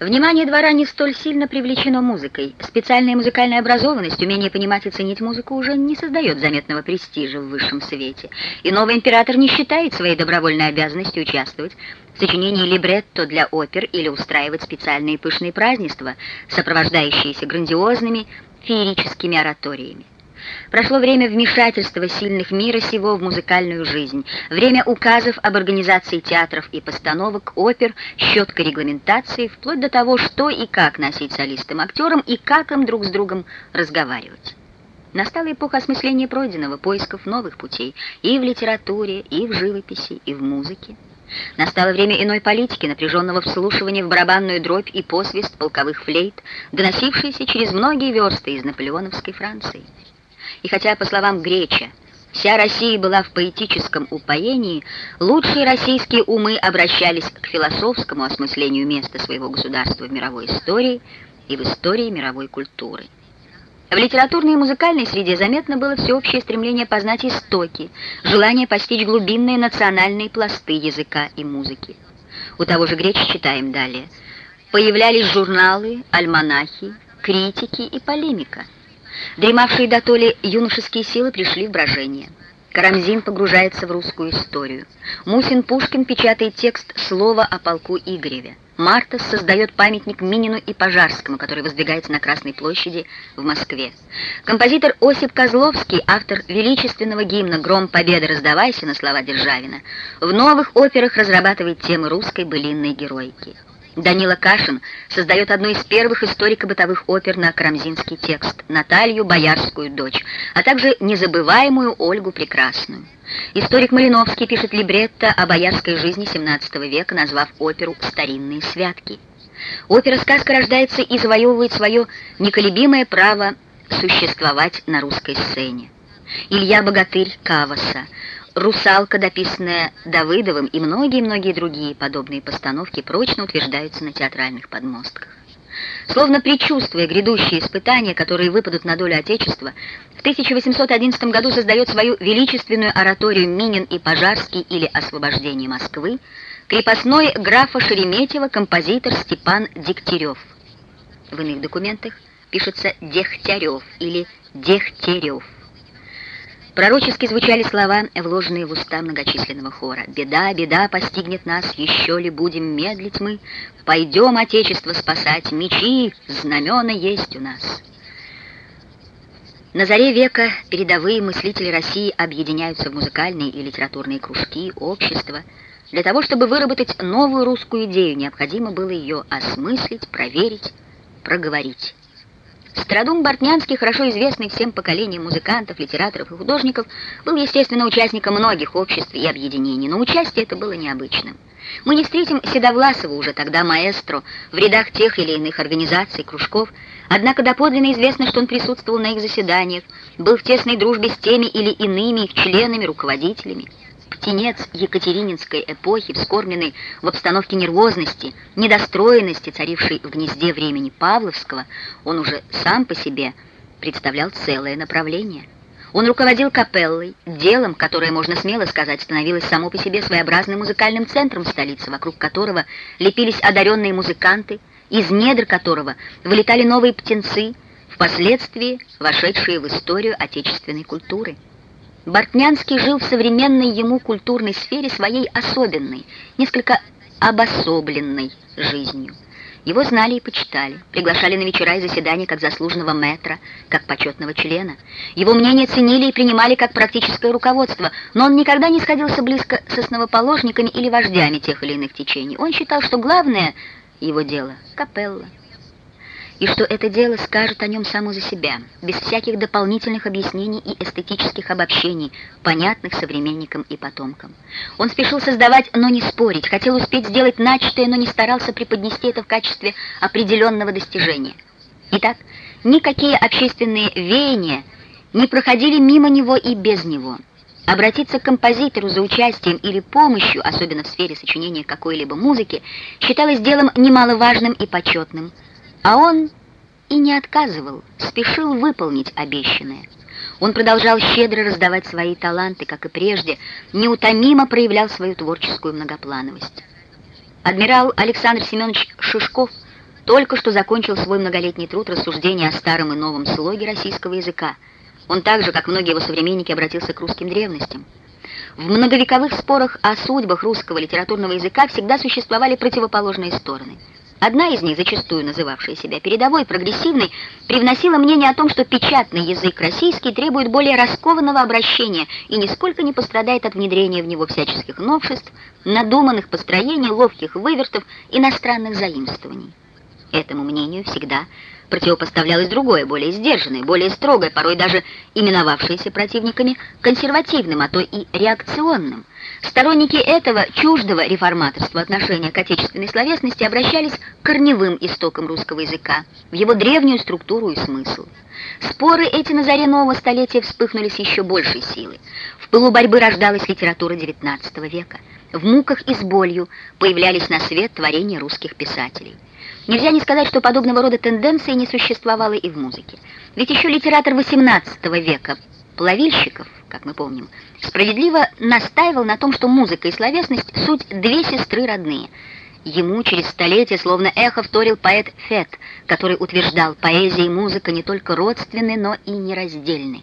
Внимание двора не столь сильно привлечено музыкой. Специальная музыкальная образованность, умение понимать и ценить музыку уже не создает заметного престижа в высшем свете. И новый император не считает своей добровольной обязанностью участвовать в сочинении либретто для опер или устраивать специальные пышные празднества, сопровождающиеся грандиозными феерическими ораториями. Прошло время вмешательства сильных мира сего в музыкальную жизнь, время указов об организации театров и постановок, опер, щеткой регламентации, вплоть до того, что и как носить солистам-актерам и как им друг с другом разговаривать. Настала эпоха осмысления пройденного, поисков новых путей и в литературе, и в живописи, и в музыке. Настало время иной политики, напряженного вслушивания в барабанную дробь и посвист полковых флейт, доносившиеся через многие версты из наполеоновской Франции. И хотя, по словам Греча, вся Россия была в поэтическом упоении, лучшие российские умы обращались к философскому осмыслению места своего государства в мировой истории и в истории мировой культуры. В литературной и музыкальной среде заметно было всеобщее стремление познать истоки, желание постичь глубинные национальные пласты языка и музыки. У того же Греча читаем далее. Появлялись журналы, альманахи, критики и полемика – Дремавшие до толи юношеские силы пришли в брожение. Карамзин погружается в русскую историю. Мусин Пушкин печатает текст «Слово о полку Игореве». Мартас создает памятник Минину и Пожарскому, который воздвигается на Красной площади в Москве. Композитор Осип Козловский, автор величественного гимна «Гром победы, раздавайся» на слова Державина, в новых операх разрабатывает темы русской былинной геройки. Данила Кашин создает одну из первых историко-бытовых опер на карамзинский текст «Наталью, боярскую дочь», а также незабываемую Ольгу Прекрасную. Историк Малиновский пишет либретто о боярской жизни XVII века, назвав оперу «Старинные святки». Опера-сказка рождается и завоевывает свое неколебимое право существовать на русской сцене. Илья Богатырь Каваса, «Русалка», дописанная Давыдовым, и многие-многие другие подобные постановки прочно утверждаются на театральных подмостках. Словно предчувствуя грядущие испытания, которые выпадут на долю Отечества, в 1811 году создает свою величественную ораторию «Минин и Пожарский» или «Освобождение Москвы» крепостной графа Шереметьева композитор Степан Дегтярев. В иных документах пишется Дегтярев или Дегтярев. Пророчески звучали слова, вложенные в уста многочисленного хора. «Беда, беда постигнет нас, еще ли будем медлить мы? Пойдем Отечество спасать, мечи, знамена есть у нас». На заре века передовые мыслители России объединяются в музыкальные и литературные кружки, общества. Для того, чтобы выработать новую русскую идею, необходимо было ее осмыслить, проверить, проговорить. Страдум Бортнянский, хорошо известный всем поколениям музыкантов, литераторов и художников, был, естественно, участником многих обществ и объединений, но участие это было необычным. Мы не встретим Седовласова уже тогда маэстро в рядах тех или иных организаций, кружков, однако доподлинно известно, что он присутствовал на их заседаниях, был в тесной дружбе с теми или иными их членами, руководителями птенец Екатерининской эпохи, вскормленный в обстановке нервозности, недостроенности, царившей в гнезде времени Павловского, он уже сам по себе представлял целое направление. Он руководил капеллой, делом, которое, можно смело сказать, становилось само по себе своеобразным музыкальным центром столицы, вокруг которого лепились одаренные музыканты, из недр которого вылетали новые птенцы, впоследствии вошедшие в историю отечественной культуры. Бортнянский жил в современной ему культурной сфере своей особенной, несколько обособленной жизнью. Его знали и почитали, приглашали на вечера и заседания как заслуженного мэтра, как почетного члена. Его мнение ценили и принимали как практическое руководство, но он никогда не сходился близко с основоположниками или вождями тех или иных течений. Он считал, что главное его дело — капелла и что это дело скажет о нем само за себя, без всяких дополнительных объяснений и эстетических обобщений, понятных современникам и потомкам. Он спешил создавать, но не спорить, хотел успеть сделать начатое, но не старался преподнести это в качестве определенного достижения. Итак, никакие общественные веяния не проходили мимо него и без него. Обратиться к композитору за участием или помощью, особенно в сфере сочинения какой-либо музыки, считалось делом немаловажным и почетным – а он и не отказывал, спешил выполнить обещанное. Он продолжал щедро раздавать свои таланты, как и прежде, неутомимо проявлял свою творческую многоплановость. Адмирал Александр Семенович Шишков только что закончил свой многолетний труд рассуждения о старом и новом слоге российского языка. Он так же, как многие его современники, обратился к русским древностям. В многовековых спорах о судьбах русского литературного языка всегда существовали противоположные стороны – Одна из них, зачастую называвшая себя передовой, прогрессивной, привносила мнение о том, что печатный язык российский требует более раскованного обращения и нисколько не пострадает от внедрения в него всяческих новшеств, надуманных построений, ловких вывертов, иностранных заимствований. Этому мнению всегда противопоставлялось другое, более сдержанное, более строгое, порой даже именовавшееся противниками консервативным, а то и реакционным. Сторонники этого чуждого реформаторства отношения к отечественной словесности обращались к корневым истокам русского языка, в его древнюю структуру и смысл. Споры эти на заре нового столетия вспыхнули с еще большей силой. В пылу борьбы рождалась литература XIX века. В муках и с болью появлялись на свет творения русских писателей. Нельзя не сказать, что подобного рода тенденции не существовало и в музыке. Ведь еще литератор XVIII века, Плавильщиков, как мы помним, справедливо настаивал на том, что музыка и словесность — суть две сестры родные. Ему через столетия словно эхо вторил поэт Фет, который утверждал, поэзия и музыка не только родственны, но и нераздельны.